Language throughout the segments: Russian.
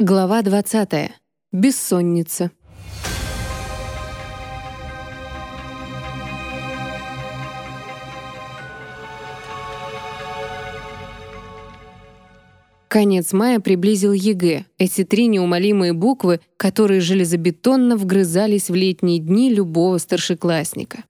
Глава 20. Бессонница. Конец мая приблизил ЕГЭ, эти три неумолимые буквы, которые железобетонно вгрызались в летние дни любого старшеклассника.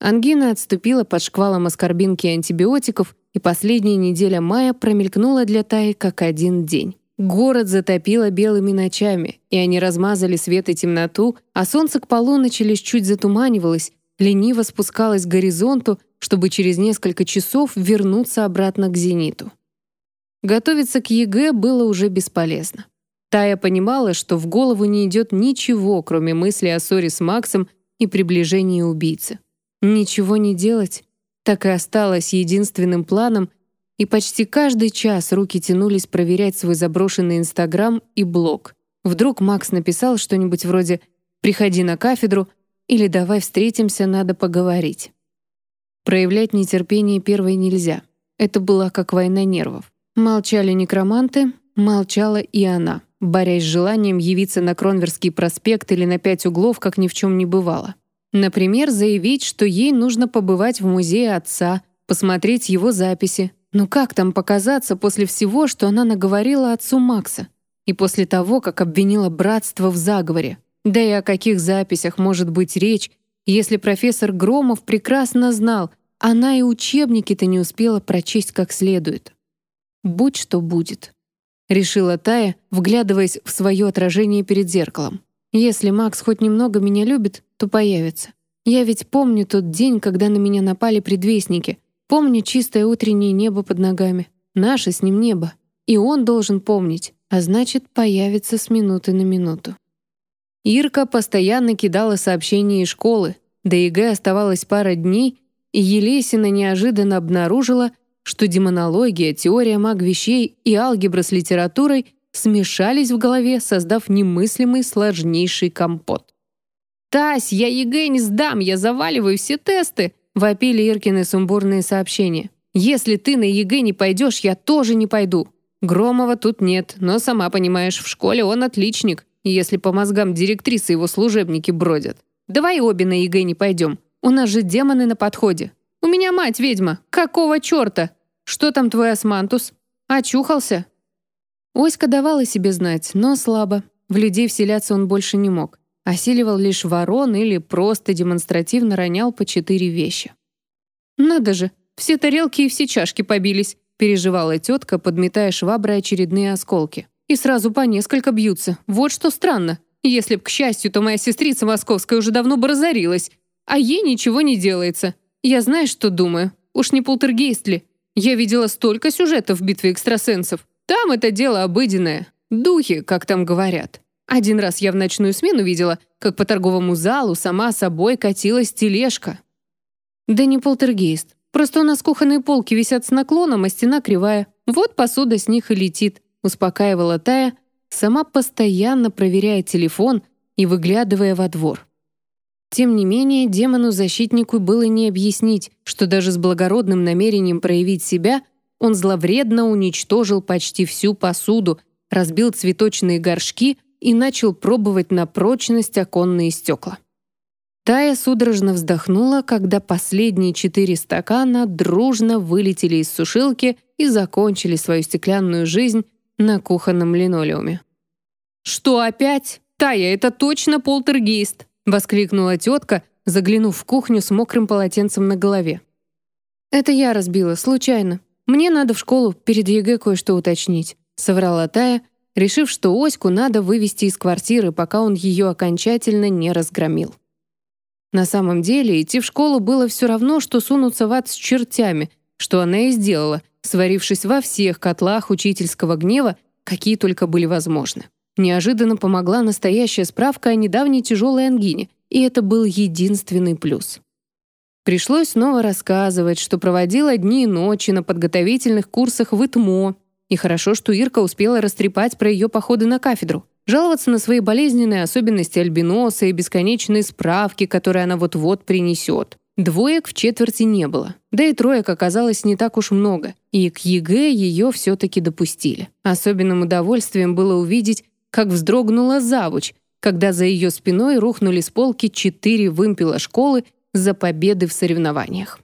Ангина отступила под шквалом аскорбинки и антибиотиков, и последняя неделя мая промелькнула для Таи как один день. Город затопило белыми ночами, и они размазали свет и темноту, а солнце к полуночи лишь чуть затуманивалось, лениво спускалось к горизонту, чтобы через несколько часов вернуться обратно к зениту. Готовиться к ЕГЭ было уже бесполезно. Тая понимала, что в голову не идет ничего, кроме мысли о ссоре с Максом и приближении убийцы. Ничего не делать так и осталось единственным планом, и почти каждый час руки тянулись проверять свой заброшенный Инстаграм и блог. Вдруг Макс написал что-нибудь вроде «приходи на кафедру» или «давай встретимся, надо поговорить». Проявлять нетерпение первой нельзя. Это была как война нервов. Молчали некроманты, молчала и она, борясь с желанием явиться на Кронверский проспект или на пять углов, как ни в чем не бывало. Например, заявить, что ей нужно побывать в музее отца, посмотреть его записи, ну как там показаться после всего, что она наговорила отцу Макса? И после того, как обвинила братство в заговоре? Да и о каких записях может быть речь, если профессор Громов прекрасно знал, она и учебники-то не успела прочесть как следует. «Будь что будет», — решила Тая, вглядываясь в свое отражение перед зеркалом. «Если Макс хоть немного меня любит, то появится. Я ведь помню тот день, когда на меня напали предвестники, Помню чистое утреннее небо под ногами. Наше с ним небо. И он должен помнить, а значит, появится с минуты на минуту. Ирка постоянно кидала сообщения из школы. До ЕГЭ оставалось пара дней, и Елесина неожиданно обнаружила, что демонология, теория маг-вещей и алгебра с литературой смешались в голове, создав немыслимый сложнейший компот. «Тась, я ЕГЭ не сдам, я заваливаю все тесты!» Вопили Иркины сумбурные сообщения. «Если ты на ЕГЭ не пойдешь, я тоже не пойду». Громова тут нет, но, сама понимаешь, в школе он отличник, если по мозгам директрисы его служебники бродят. Давай обе на ЕГЭ не пойдем. У нас же демоны на подходе. У меня мать ведьма. Какого черта? Что там твой османтус? Очухался?» Оська давала себе знать, но слабо. В людей вселяться он больше не мог осиливал лишь ворон или просто демонстративно ронял по четыре вещи. «Надо же, все тарелки и все чашки побились», переживала тетка, подметая шваброй очередные осколки. «И сразу по несколько бьются. Вот что странно. Если б, к счастью, то моя сестрица московская уже давно бы разорилась. А ей ничего не делается. Я знаешь, что думаю? Уж не полтергейст ли? Я видела столько сюжетов в «Битве экстрасенсов». Там это дело обыденное. Духи, как там говорят. Один раз я в ночную смену видела, как по торговому залу сама собой катилась тележка. Да не полтергейст. Просто у нас кухонные полки висят с наклоном, а стена кривая. Вот посуда с них и летит, успокаивала Тая, сама постоянно проверяя телефон и выглядывая во двор. Тем не менее, демону-защитнику было не объяснить, что даже с благородным намерением проявить себя он зловредно уничтожил почти всю посуду, разбил цветочные горшки — и начал пробовать на прочность оконные стекла. Тая судорожно вздохнула, когда последние четыре стакана дружно вылетели из сушилки и закончили свою стеклянную жизнь на кухонном линолеуме. «Что опять? Тая, это точно полтергейст!» — воскликнула тетка, заглянув в кухню с мокрым полотенцем на голове. «Это я разбила, случайно. Мне надо в школу перед ЕГЭ кое-что уточнить», — соврала Тая, решив, что Оську надо вывести из квартиры, пока он ее окончательно не разгромил. На самом деле, идти в школу было все равно, что сунуться в ад с чертями, что она и сделала, сварившись во всех котлах учительского гнева, какие только были возможны. Неожиданно помогла настоящая справка о недавней тяжелой ангине, и это был единственный плюс. Пришлось снова рассказывать, что проводила дни и ночи на подготовительных курсах в ИТМО, и хорошо, что Ирка успела растрепать про ее походы на кафедру. Жаловаться на свои болезненные особенности альбиноса и бесконечные справки, которые она вот-вот принесет. Двоек в четверти не было. Да и троек оказалось не так уж много. И к ЕГЭ ее все-таки допустили. Особенным удовольствием было увидеть, как вздрогнула завуч, когда за ее спиной рухнули с полки четыре вымпела школы за победы в соревнованиях.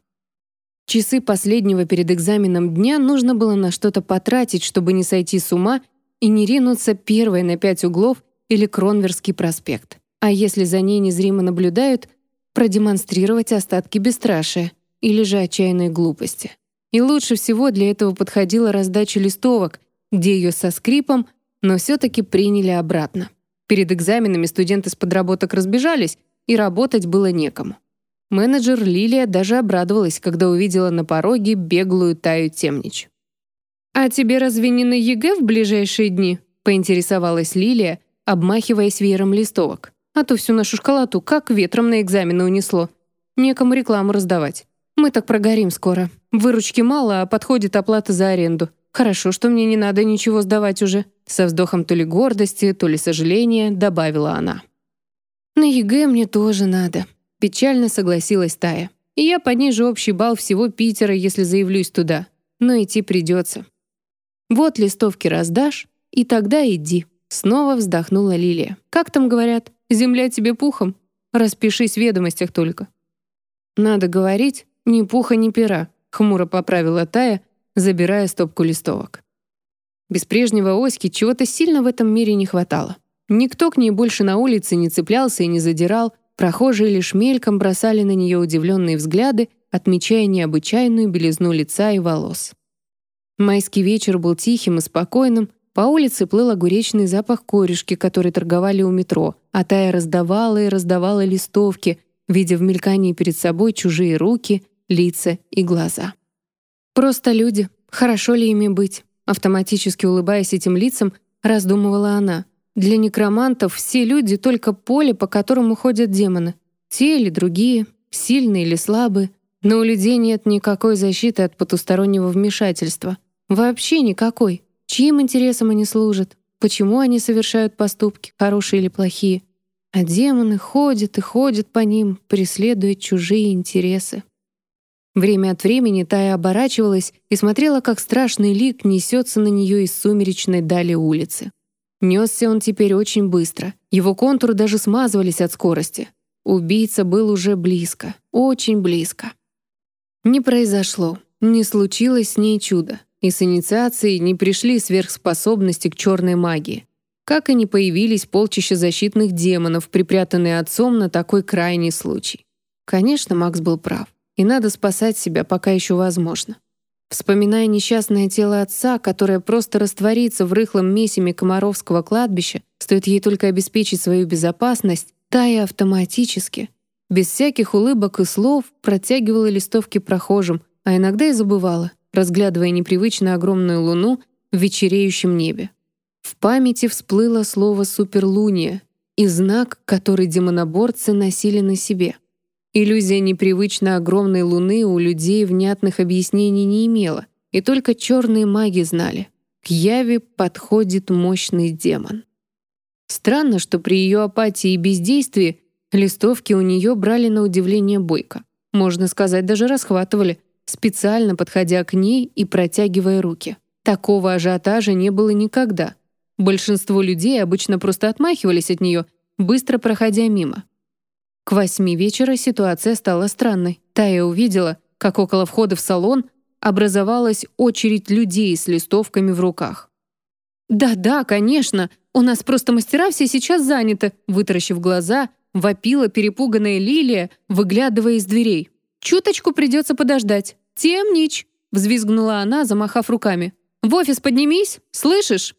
Часы последнего перед экзаменом дня нужно было на что-то потратить, чтобы не сойти с ума и не ринуться первой на пять углов или Кронверский проспект. А если за ней незримо наблюдают, продемонстрировать остатки бесстрашия или же отчаянной глупости. И лучше всего для этого подходила раздача листовок, где ее со скрипом, но все-таки приняли обратно. Перед экзаменами студенты с подработок разбежались, и работать было некому. Менеджер Лилия даже обрадовалась, когда увидела на пороге беглую Таю Темнич. «А тебе разве не на ЕГЭ в ближайшие дни?» — поинтересовалась Лилия, обмахиваясь веером листовок. «А то всю нашу школоту как ветром на экзамены унесло. Некому рекламу раздавать. Мы так прогорим скоро. Выручки мало, а подходит оплата за аренду. Хорошо, что мне не надо ничего сдавать уже». Со вздохом то ли гордости, то ли сожаления добавила она. «На ЕГЭ мне тоже надо», — печально согласилась Тая. «И я понижу общий балл всего Питера, если заявлюсь туда. Но идти придется». «Вот листовки раздашь, и тогда иди», — снова вздохнула Лилия. «Как там говорят? Земля тебе пухом? Распишись в ведомостях только». «Надо говорить, ни пуха, ни пера», — хмуро поправила Тая, забирая стопку листовок. Без прежнего Оськи чего-то сильно в этом мире не хватало. Никто к ней больше на улице не цеплялся и не задирал, прохожие лишь мельком бросали на нее удивленные взгляды, отмечая необычайную белизну лица и волос. Майский вечер был тихим и спокойным, по улице плыл огуречный запах корешки, который торговали у метро, а Тая раздавала и раздавала листовки, видя в мелькании перед собой чужие руки, лица и глаза. Просто люди, хорошо ли ими быть? Автоматически улыбаясь этим лицам, раздумывала она. Для некромантов все люди — только поле, по которому ходят демоны. Те или другие, сильные или слабые. Но у людей нет никакой защиты от потустороннего вмешательства. Вообще никакой. Чьим интересам они служат? Почему они совершают поступки, хорошие или плохие? А демоны ходят и ходят по ним, преследуя чужие интересы. Время от времени Тая оборачивалась и смотрела, как страшный лик несется на нее из сумеречной дали улицы. Несся он теперь очень быстро. Его контуры даже смазывались от скорости. Убийца был уже близко, очень близко. Не произошло, не случилось с ней чудо. И с инициацией не пришли сверхспособности к черной магии. Как и не появились полчища защитных демонов, припрятанные отцом на такой крайний случай. Конечно, Макс был прав и надо спасать себя, пока еще возможно. Вспоминая несчастное тело отца, которое просто растворится в рыхлом месиме Комаровского кладбища, стоит ей только обеспечить свою безопасность, Тая автоматически, без всяких улыбок и слов, протягивала листовки прохожим, а иногда и забывала, разглядывая непривычно огромную луну в вечереющем небе. В памяти всплыло слово «суперлуния» и знак, который демоноборцы носили на себе — Иллюзия непривычно огромной луны у людей внятных объяснений не имела, и только черные маги знали. К Яве подходит мощный демон. Странно, что при ее апатии и бездействии листовки у нее брали на удивление бойко. Можно сказать, даже расхватывали, специально подходя к ней и протягивая руки. Такого ажиотажа не было никогда. Большинство людей обычно просто отмахивались от нее, быстро проходя мимо. К восьми вечера ситуация стала странной. Тая увидела, как около входа в салон образовалась очередь людей с листовками в руках. «Да-да, конечно, у нас просто мастера все сейчас заняты», вытаращив глаза, вопила перепуганная Лилия, выглядывая из дверей. «Чуточку придется подождать. Темнич!» взвизгнула она, замахав руками. «В офис поднимись, слышишь?»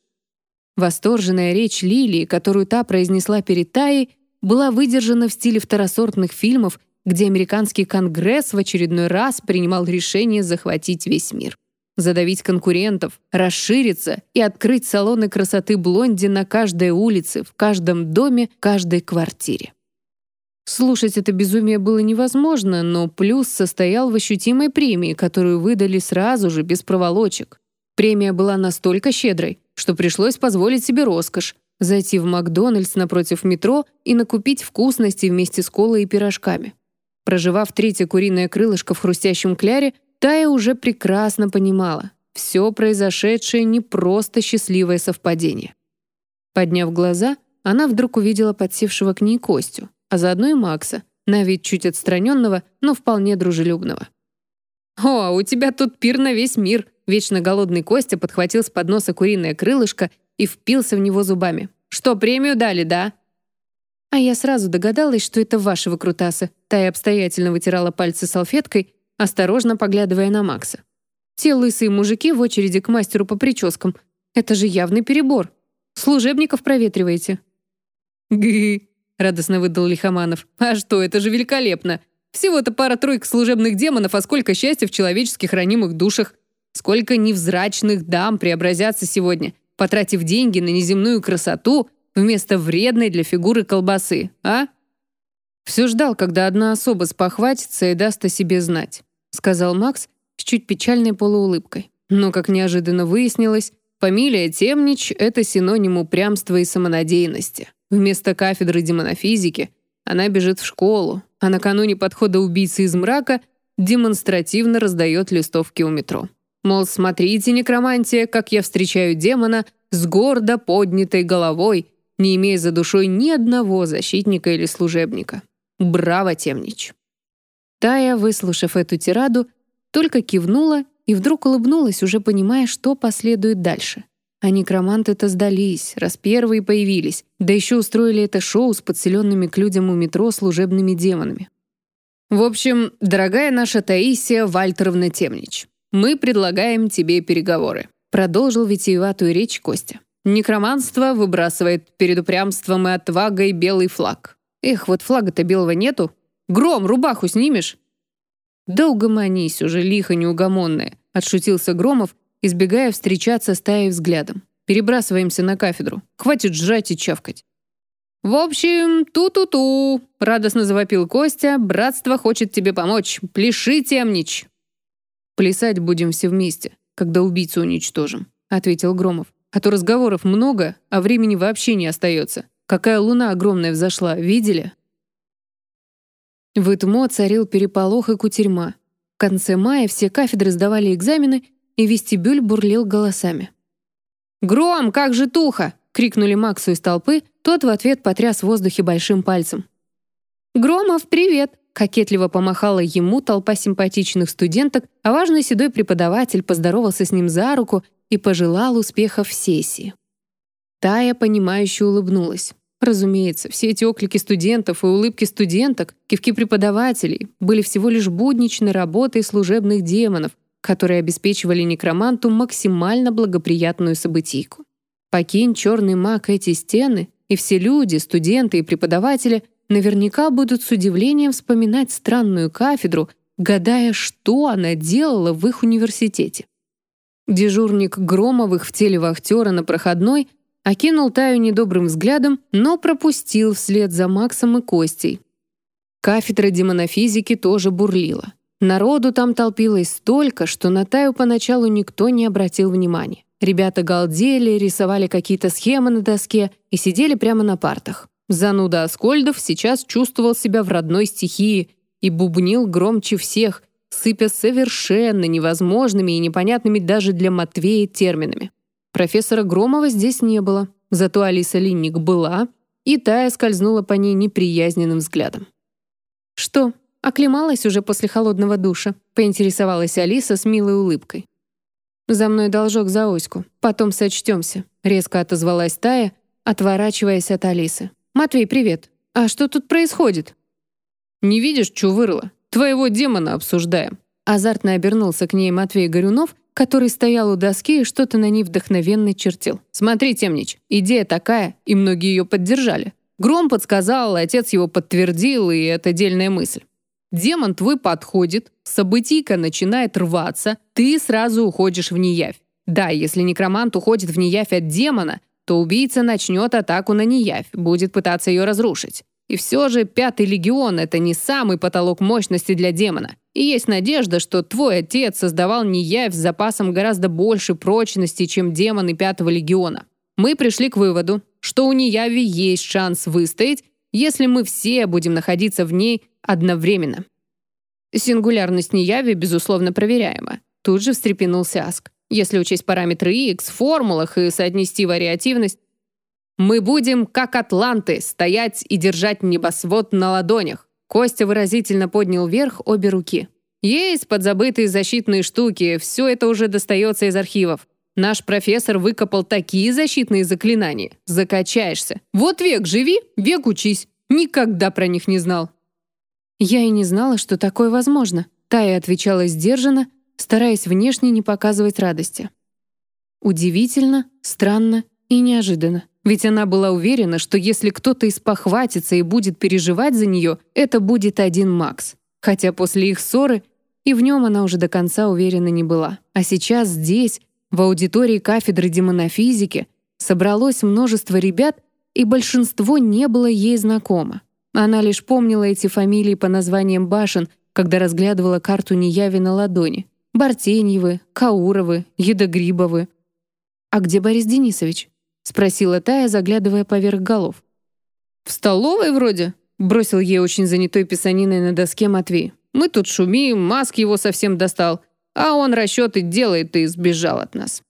Восторженная речь Лилии, которую та произнесла перед Таей, была выдержана в стиле второсортных фильмов, где американский конгресс в очередной раз принимал решение захватить весь мир. Задавить конкурентов, расшириться и открыть салоны красоты блонди на каждой улице, в каждом доме, каждой квартире. Слушать это безумие было невозможно, но плюс состоял в ощутимой премии, которую выдали сразу же, без проволочек. Премия была настолько щедрой, что пришлось позволить себе роскошь зайти в Макдональдс напротив метро и накупить вкусности вместе с колой и пирожками. Проживав третье куриное крылышко в хрустящем кляре, Тая уже прекрасно понимала, все произошедшее не просто счастливое совпадение. Подняв глаза, она вдруг увидела подсевшего к ней Костю, а заодно и Макса, на вид чуть отстраненного, но вполне дружелюбного. «О, у тебя тут пир на весь мир!» Вечно голодный Костя подхватил с подноса куриное крылышко и впился в него зубами. «Что, премию дали, да?» А я сразу догадалась, что это ваши выкрутасы. Тая обстоятельно вытирала пальцы салфеткой, осторожно поглядывая на Макса. Те лысые мужики в очереди к мастеру по прическам. Это же явный перебор. Служебников проветриваете. «Гы!» — радостно выдал Лихоманов. «А что, это же великолепно! Всего-то пара-тройка служебных демонов, а сколько счастья в человеческих ранимых душах! Сколько невзрачных дам преобразятся сегодня, потратив деньги на неземную красоту вместо вредной для фигуры колбасы, а?» «Все ждал, когда одна особа спохватится и даст о себе знать», сказал Макс с чуть печальной полуулыбкой. Но, как неожиданно выяснилось, фамилия Темнич — это синоним упрямства и самонадеянности. Вместо кафедры демонофизики она бежит в школу, а накануне подхода убийцы из мрака демонстративно раздает листовки у метро. Мол, смотрите, некромантия, как я встречаю демона с гордо поднятой головой, не имея за душой ни одного защитника или служебника. Браво, Темнич! Тая, выслушав эту тираду, только кивнула и вдруг улыбнулась, уже понимая, что последует дальше. А некроманты-то сдались, раз первые появились, да еще устроили это шоу с подселенными к людям у метро служебными демонами. В общем, дорогая наша Таисия Вальтеровна Темнич, мы предлагаем тебе переговоры. Продолжил витиеватую речь Костя. Некроманство выбрасывает перед упрямством и отвагой белый флаг. Эх, вот флага-то белого нету. Гром, рубаху снимешь? «Да угомонись уже, лихо неугомонная», — отшутился Громов, избегая встречаться с Таей взглядом. «Перебрасываемся на кафедру. Хватит жрать и чавкать». «В общем, ту-ту-ту», — радостно завопил Костя. «Братство хочет тебе помочь. Пляши, темнич». «Плясать будем все вместе, когда убийцу уничтожим», — ответил Громов. «А то разговоров много, а времени вообще не остается. Какая луна огромная взошла, видели?» В ИТМО царил переполох и кутерьма. В конце мая все кафедры сдавали экзамены, и вестибюль бурлил голосами. «Гром, как же туха!» — крикнули Максу из толпы, тот в ответ потряс в воздухе большим пальцем. «Громов, привет!» — кокетливо помахала ему толпа симпатичных студенток, а важный седой преподаватель поздоровался с ним за руку и пожелал успехов в сессии. Тая, понимающе улыбнулась. Разумеется, все эти оклики студентов и улыбки студенток, кивки преподавателей были всего лишь будничной работой служебных демонов, которые обеспечивали некроманту максимально благоприятную событийку. Покинь черный маг эти стены, и все люди, студенты и преподаватели наверняка будут с удивлением вспоминать странную кафедру, гадая, что она делала в их университете. Дежурник Громовых в теле вахтера на проходной Окинул Таю недобрым взглядом, но пропустил вслед за Максом и Костей. Кафедра демонофизики тоже бурлила. Народу там толпилось столько, что на Таю поначалу никто не обратил внимания. Ребята галдели, рисовали какие-то схемы на доске и сидели прямо на партах. Зануда Аскольдов сейчас чувствовал себя в родной стихии и бубнил громче всех, сыпя совершенно невозможными и непонятными даже для Матвея терминами. Профессора Громова здесь не было, зато Алиса Линник была, и Тая скользнула по ней неприязненным взглядом. «Что, оклемалась уже после холодного душа?» — поинтересовалась Алиса с милой улыбкой. «За мной должок за оську, потом сочтемся», — резко отозвалась Тая, отворачиваясь от Алисы. «Матвей, привет. А что тут происходит?» «Не видишь, что вырла? Твоего демона обсуждаем». Азартно обернулся к ней Матвей Горюнов который стоял у доски и что-то на ней вдохновенно чертил. «Смотри, Темнич, идея такая, и многие ее поддержали. Гром подсказал, отец его подтвердил, и это дельная мысль. Демон твой подходит, событийка начинает рваться, ты сразу уходишь в неявь. Да, если некромант уходит в неявь от демона, то убийца начнет атаку на неявь, будет пытаться ее разрушить. И все же Пятый Легион — это не самый потолок мощности для демона. И есть надежда, что твой отец создавал неявь с запасом гораздо больше прочности, чем демоны Пятого Легиона. Мы пришли к выводу, что у неяви есть шанс выстоять, если мы все будем находиться в ней одновременно. Сингулярность неяви, безусловно, проверяема. Тут же встрепенулся Аск. Если учесть параметры X в формулах и соотнести вариативность, Мы будем, как атланты, стоять и держать небосвод на ладонях. Костя выразительно поднял вверх обе руки. Есть подзабытые защитные штуки, все это уже достается из архивов. Наш профессор выкопал такие защитные заклинания. Закачаешься. Вот век живи, век учись. Никогда про них не знал. Я и не знала, что такое возможно. Тая отвечала сдержанно, стараясь внешне не показывать радости. Удивительно, странно и неожиданно. Ведь она была уверена, что если кто-то испохватится и будет переживать за нее, это будет один Макс. Хотя после их ссоры и в нем она уже до конца уверена не была. А сейчас здесь, в аудитории кафедры демонофизики, собралось множество ребят, и большинство не было ей знакомо. Она лишь помнила эти фамилии по названиям башен, когда разглядывала карту Неяви на ладони. Бартеньевы, Кауровы, Едогрибовы. «А где Борис Денисович?» — спросила Тая, заглядывая поверх голов. «В столовой вроде?» — бросил ей очень занятой писаниной на доске Матвей. «Мы тут шумим, Маск его совсем достал, а он расчеты делает и сбежал от нас».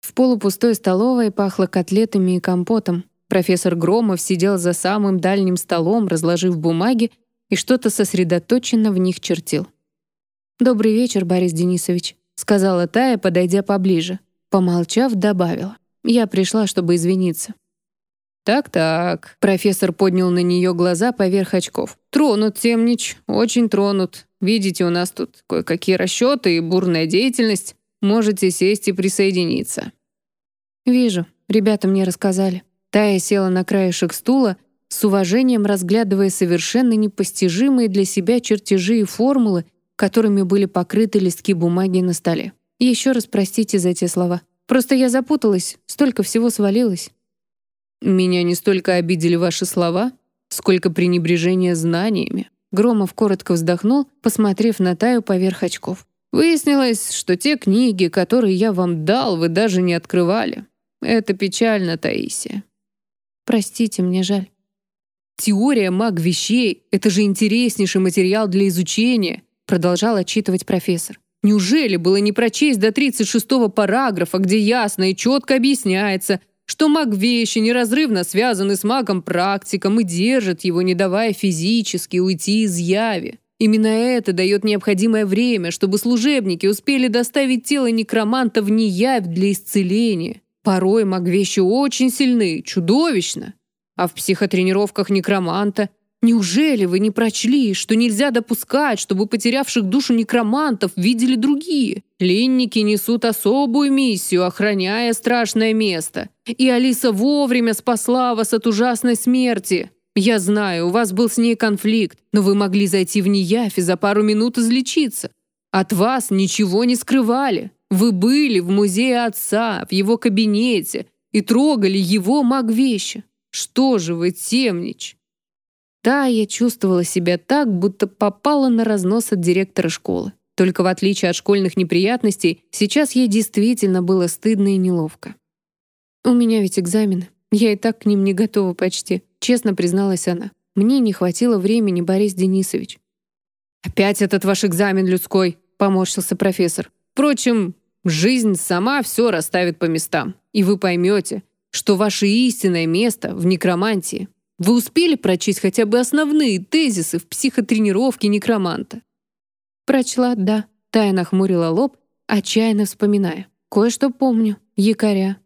В полупустой столовой пахло котлетами и компотом. Профессор Громов сидел за самым дальним столом, разложив бумаги, и что-то сосредоточенно в них чертил. «Добрый вечер, Борис Денисович», — сказала Тая, подойдя поближе. Помолчав, добавила. Я пришла, чтобы извиниться». «Так-так», — профессор поднял на нее глаза поверх очков. «Тронут, Темнич, очень тронут. Видите, у нас тут кое-какие расчеты и бурная деятельность. Можете сесть и присоединиться». «Вижу, ребята мне рассказали». Тая села на краешек стула, с уважением разглядывая совершенно непостижимые для себя чертежи и формулы, которыми были покрыты листки бумаги на столе. Еще раз простите за те слова. Просто я запуталась, столько всего свалилось». «Меня не столько обидели ваши слова, сколько пренебрежение знаниями». Громов коротко вздохнул, посмотрев на Таю поверх очков. «Выяснилось, что те книги, которые я вам дал, вы даже не открывали. Это печально, Таисия». «Простите, мне жаль». «Теория маг вещей — это же интереснейший материал для изучения», продолжал отчитывать профессор. Неужели было не прочесть до 36-го параграфа, где ясно и четко объясняется, что маг-вещи неразрывно связаны с магом-практиком и держат его, не давая физически уйти из яви? Именно это дает необходимое время, чтобы служебники успели доставить тело некроманта в неявь для исцеления. Порой маг-вещи очень сильны, чудовищно. А в психотренировках некроманта – Неужели вы не прочли, что нельзя допускать, чтобы потерявших душу некромантов видели другие? Ленники несут особую миссию, охраняя страшное место. И Алиса вовремя спасла вас от ужасной смерти. Я знаю, у вас был с ней конфликт, но вы могли зайти в неявь и за пару минут излечиться. От вас ничего не скрывали. Вы были в музее отца, в его кабинете и трогали его маг-вещи. Что же вы, темнич? Да, я чувствовала себя так, будто попала на разнос от директора школы. Только в отличие от школьных неприятностей, сейчас ей действительно было стыдно и неловко. «У меня ведь экзамены. Я и так к ним не готова почти», — честно призналась она. «Мне не хватило времени, Борис Денисович». «Опять этот ваш экзамен людской», — поморщился профессор. «Впрочем, жизнь сама все расставит по местам, и вы поймете, что ваше истинное место в некромантии». Вы успели прочесть хотя бы основные тезисы в психотренировке некроманта? Прочла, да. Тая нахмурила лоб, отчаянно вспоминая. Кое-что помню. Якоря.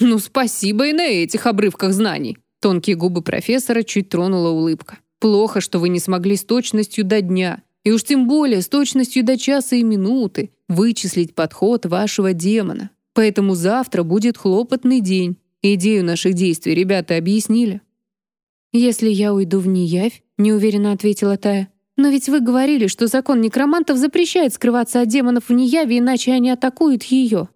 Ну, спасибо и на этих обрывках знаний. Тонкие губы профессора чуть тронула улыбка. Плохо, что вы не смогли с точностью до дня, и уж тем более с точностью до часа и минуты, вычислить подход вашего демона. Поэтому завтра будет хлопотный день. Идею наших действий ребята объяснили. «Если я уйду в неявь», — неуверенно ответила Тая. «Но ведь вы говорили, что закон некромантов запрещает скрываться от демонов в неяве, иначе они атакуют ее».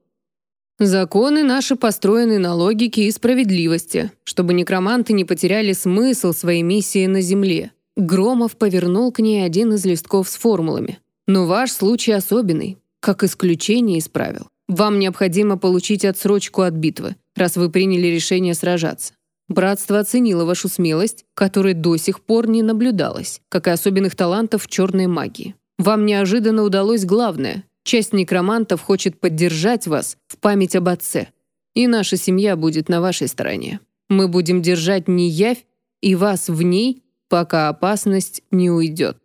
«Законы наши построены на логике и справедливости, чтобы некроманты не потеряли смысл своей миссии на Земле». Громов повернул к ней один из листков с формулами. «Но ваш случай особенный, как исключение из правил. Вам необходимо получить отсрочку от битвы, раз вы приняли решение сражаться. Братство оценило вашу смелость, которой до сих пор не наблюдалось, как и особенных талантов в черной магии. Вам неожиданно удалось главное. Часть некромантов хочет поддержать вас в память об отце. И наша семья будет на вашей стороне. Мы будем держать неявь и вас в ней, пока опасность не уйдет.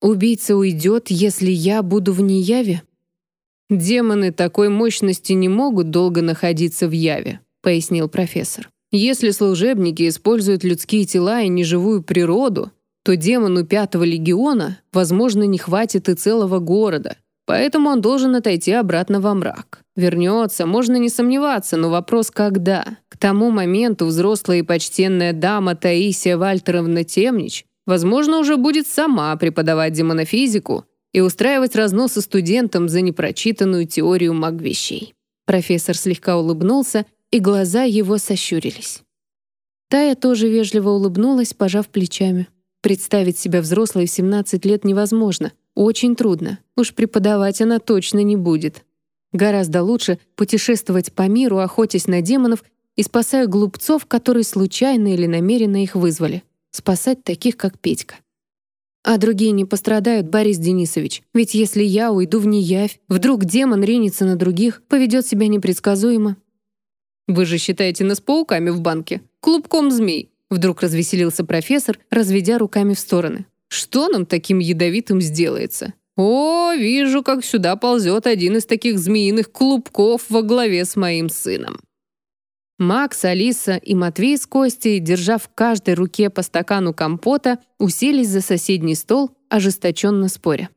Убийца уйдет, если я буду в неяве? Демоны такой мощности не могут долго находиться в яве, пояснил профессор. Если служебники используют людские тела и неживую природу, то демону пятого легиона, возможно, не хватит и целого города, поэтому он должен отойти обратно во мрак. Вернется, можно не сомневаться, но вопрос когда. К тому моменту взрослая и почтенная дама Таисия Вальтеровна Темнич, возможно, уже будет сама преподавать демонофизику и устраивать разносы студентам за непрочитанную теорию маг-вещей. Профессор слегка улыбнулся и глаза его сощурились. Тая тоже вежливо улыбнулась, пожав плечами. Представить себя взрослой в 17 лет невозможно. Очень трудно. Уж преподавать она точно не будет. Гораздо лучше путешествовать по миру, охотясь на демонов и спасая глупцов, которые случайно или намеренно их вызвали. Спасать таких, как Петька. А другие не пострадают, Борис Денисович. Ведь если я уйду в неявь, вдруг демон ринется на других, поведет себя непредсказуемо, «Вы же считаете нас пауками в банке? Клубком змей!» Вдруг развеселился профессор, разведя руками в стороны. «Что нам таким ядовитым сделается? О, вижу, как сюда ползет один из таких змеиных клубков во главе с моим сыном». Макс, Алиса и Матвей с Костей, держа в каждой руке по стакану компота, уселись за соседний стол, ожесточенно споря.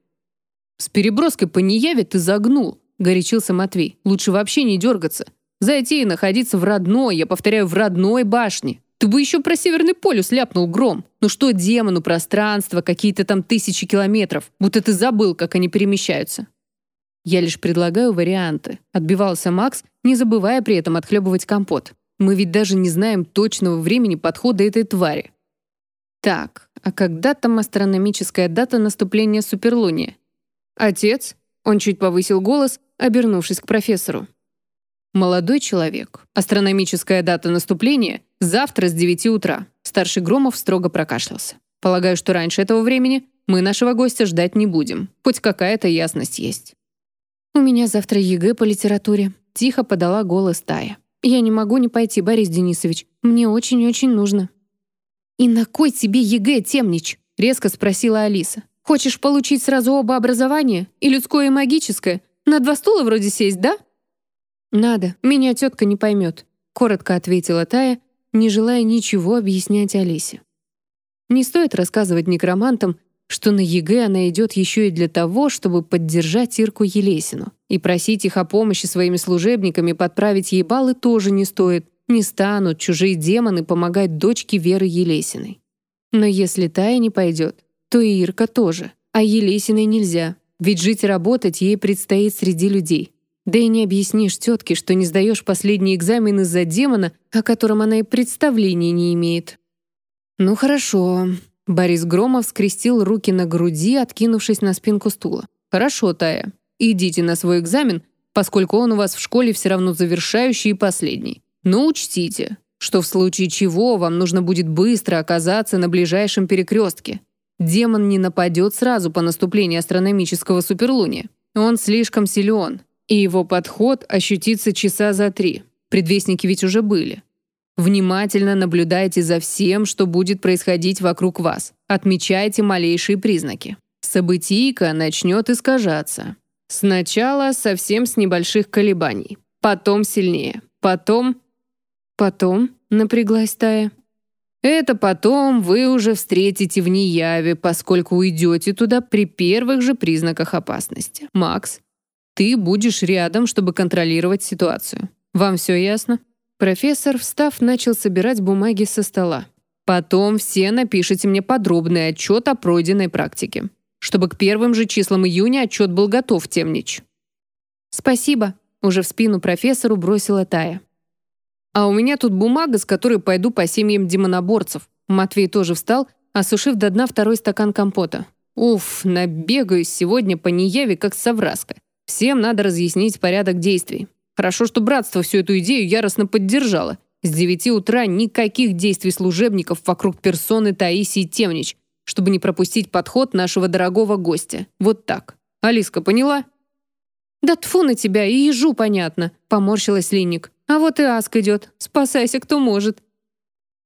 «С переброской по Неяве ты загнул», — горячился Матвей. «Лучше вообще не дергаться. Зайти и находиться в родной, я повторяю, в родной башне. Ты бы еще про Северный полюс ляпнул гром. Ну что демону пространство, какие-то там тысячи километров, будто ты забыл, как они перемещаются. Я лишь предлагаю варианты. Отбивался Макс, не забывая при этом отхлебывать компот. Мы ведь даже не знаем точного времени подхода этой твари. Так, а когда там астрономическая дата наступления суперлуния? Отец? Он чуть повысил голос, обернувшись к профессору. «Молодой человек. Астрономическая дата наступления — завтра с 9 утра». Старший Громов строго прокашлялся. «Полагаю, что раньше этого времени мы нашего гостя ждать не будем. Хоть какая-то ясность есть». «У меня завтра ЕГЭ по литературе», — тихо подала голос Тая. «Я не могу не пойти, Борис Денисович. Мне очень-очень нужно». «И на кой тебе ЕГЭ, Темнич?» — резко спросила Алиса. «Хочешь получить сразу оба образования? И людское, и магическое? На два стула вроде сесть, да?» «Надо, меня тетка не поймет», — коротко ответила Тая, не желая ничего объяснять Алисе. Не стоит рассказывать некромантам, что на ЕГЭ она идет еще и для того, чтобы поддержать Ирку Елесину. И просить их о помощи своими служебниками подправить ей баллы тоже не стоит. Не станут чужие демоны помогать дочке Веры Елесиной. Но если Тая не пойдет, то и Ирка тоже. А Елесиной нельзя, ведь жить и работать ей предстоит среди людей. Да и не объяснишь тетке, что не сдаешь последний экзамен из-за демона, о котором она и представления не имеет. «Ну хорошо». Борис Громов скрестил руки на груди, откинувшись на спинку стула. «Хорошо, Тая. Идите на свой экзамен, поскольку он у вас в школе все равно завершающий и последний. Но учтите, что в случае чего вам нужно будет быстро оказаться на ближайшем перекрестке. Демон не нападет сразу по наступлению астрономического суперлуния. Он слишком силен, и его подход ощутится часа за три. Предвестники ведь уже были. Внимательно наблюдайте за всем, что будет происходить вокруг вас. Отмечайте малейшие признаки. Событийка начнет искажаться. Сначала совсем с небольших колебаний, потом сильнее, потом... Потом напряглась Тая. Это потом вы уже встретите в неяве, поскольку уйдете туда при первых же признаках опасности. Макс, ты будешь рядом, чтобы контролировать ситуацию. Вам все ясно?» Профессор, встав, начал собирать бумаги со стола. «Потом все напишите мне подробный отчет о пройденной практике, чтобы к первым же числам июня отчет был готов, Темнич». «Спасибо», — уже в спину профессору бросила Тая. «А у меня тут бумага, с которой пойду по семьям демоноборцев». Матвей тоже встал, осушив до дна второй стакан компота. «Уф, набегаюсь сегодня по неяве, как совраска. Всем надо разъяснить порядок действий. Хорошо, что братство всю эту идею яростно поддержало. С девяти утра никаких действий служебников вокруг персоны Таисии Темнич, чтобы не пропустить подход нашего дорогого гостя. Вот так. Алиска, поняла? «Да тфу на тебя, и ежу понятно», — поморщилась Линник. «А вот и Аск идет. Спасайся, кто может».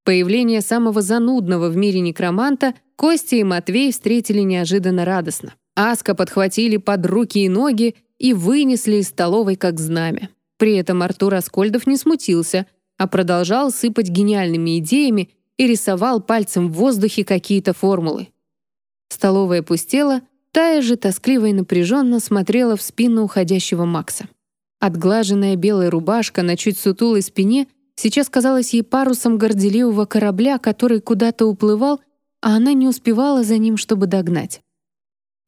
Появление самого занудного в мире некроманта Костя и Матвей встретили неожиданно радостно. Аска подхватили под руки и ноги и вынесли из столовой как знамя. При этом Артур Аскольдов не смутился, а продолжал сыпать гениальными идеями и рисовал пальцем в воздухе какие-то формулы. Столовая пустела, Тая же тоскливо и напряженно смотрела в спину уходящего Макса. Отглаженная белая рубашка на чуть сутулой спине сейчас казалась ей парусом горделивого корабля, который куда-то уплывал, а она не успевала за ним, чтобы догнать.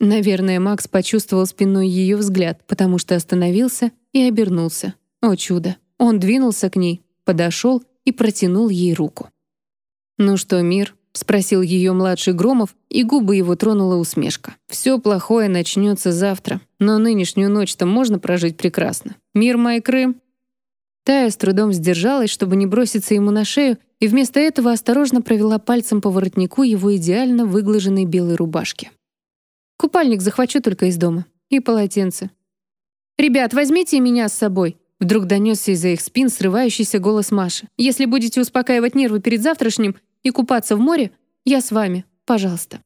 Наверное, Макс почувствовал спиной ее взгляд, потому что остановился и обернулся. О чудо! Он двинулся к ней, подошел и протянул ей руку. «Ну что, мир?» — спросил ее младший Громов, и губы его тронула усмешка. «Все плохое начнется завтра, но нынешнюю ночь-то можно прожить прекрасно. Мир Майкры?» Тая с трудом сдержалась, чтобы не броситься ему на шею, и вместо этого осторожно провела пальцем по воротнику его идеально выглаженной белой рубашки. «Купальник захвачу только из дома. И полотенце». «Ребят, возьмите меня с собой», Вдруг донесся из-за их спин срывающийся голос Маши. «Если будете успокаивать нервы перед завтрашним и купаться в море, я с вами. Пожалуйста».